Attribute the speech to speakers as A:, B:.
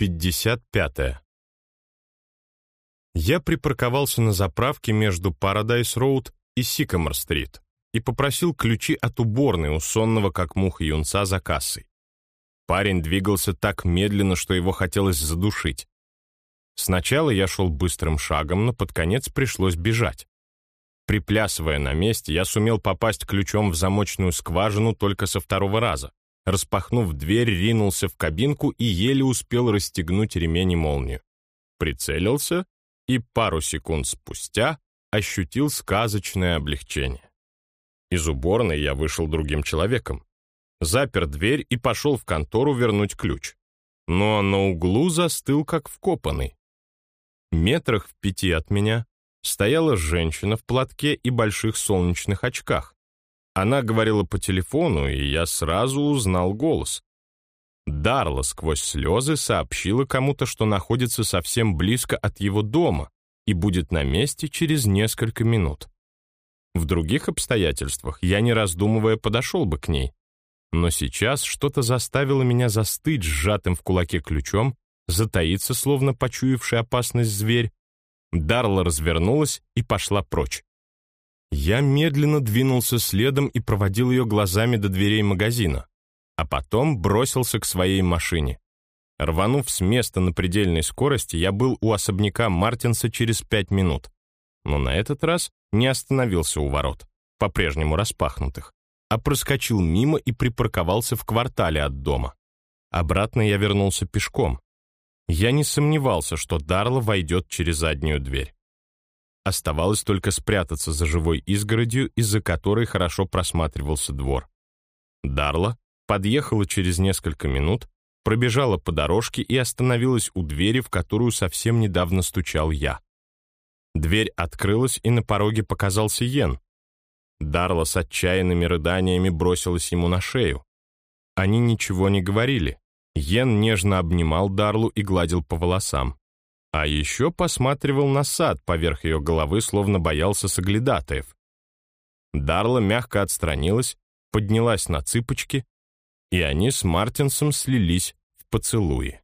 A: 55. -е. Я припарковался на заправке между Парадайс-Роуд и Сикамор-стрит и попросил ключи от уборной у сонного как муха юнца за кассой. Парень двигался так медленно, что его хотелось задушить. Сначала я шел быстрым шагом, но под конец пришлось бежать. Приплясывая на месте, я сумел попасть ключом в замочную скважину только со второго раза. Распахнув дверь, ринулся в кабинку и еле успел расстегнуть ремень и молнию. Прицелился и пару секунд спустя ощутил сказочное облегчение. Из уборной я вышел другим человеком. Запер дверь и пошел в контору вернуть ключ. Но на углу застыл как вкопанный. Метрах в пяти от меня стояла женщина в платке и больших солнечных очках. Она говорила по телефону, и я сразу узнал голос. Дарла сквозь слезы сообщила кому-то, что находится совсем близко от его дома и будет на месте через несколько минут. В других обстоятельствах я, не раздумывая, подошел бы к ней. Но сейчас что-то заставило меня застыть сжатым в кулаке ключом, затаиться, словно почуявший опасность зверь. Дарла развернулась и пошла прочь. Я медленно двинулся следом и проводил ее глазами до дверей магазина, а потом бросился к своей машине. Рванув с места на предельной скорости, я был у особняка Мартинса через пять минут. Но на этот раз не остановился у ворот, по-прежнему распахнутых, а проскочил мимо и припарковался в квартале от дома. Обратно я вернулся пешком. Я не сомневался, что Дарла войдет через заднюю дверь. Оставалось только спрятаться за живой изгородью, из-за которой хорошо просматривался двор. Дарла подъехала через несколько минут, пробежала по дорожке и остановилась у двери, в которую совсем недавно стучал я. Дверь открылась, и на пороге показался Йен. Дарла с отчаянными рыданиями бросилась ему на шею. Они ничего не говорили. Йен нежно обнимал Дарлу и гладил по волосам. А еще посматривал на сад поверх ее головы, словно боялся соглядатаев. Дарла мягко отстранилась, поднялась на цыпочки, и они с Мартинсом слились в поцелуи.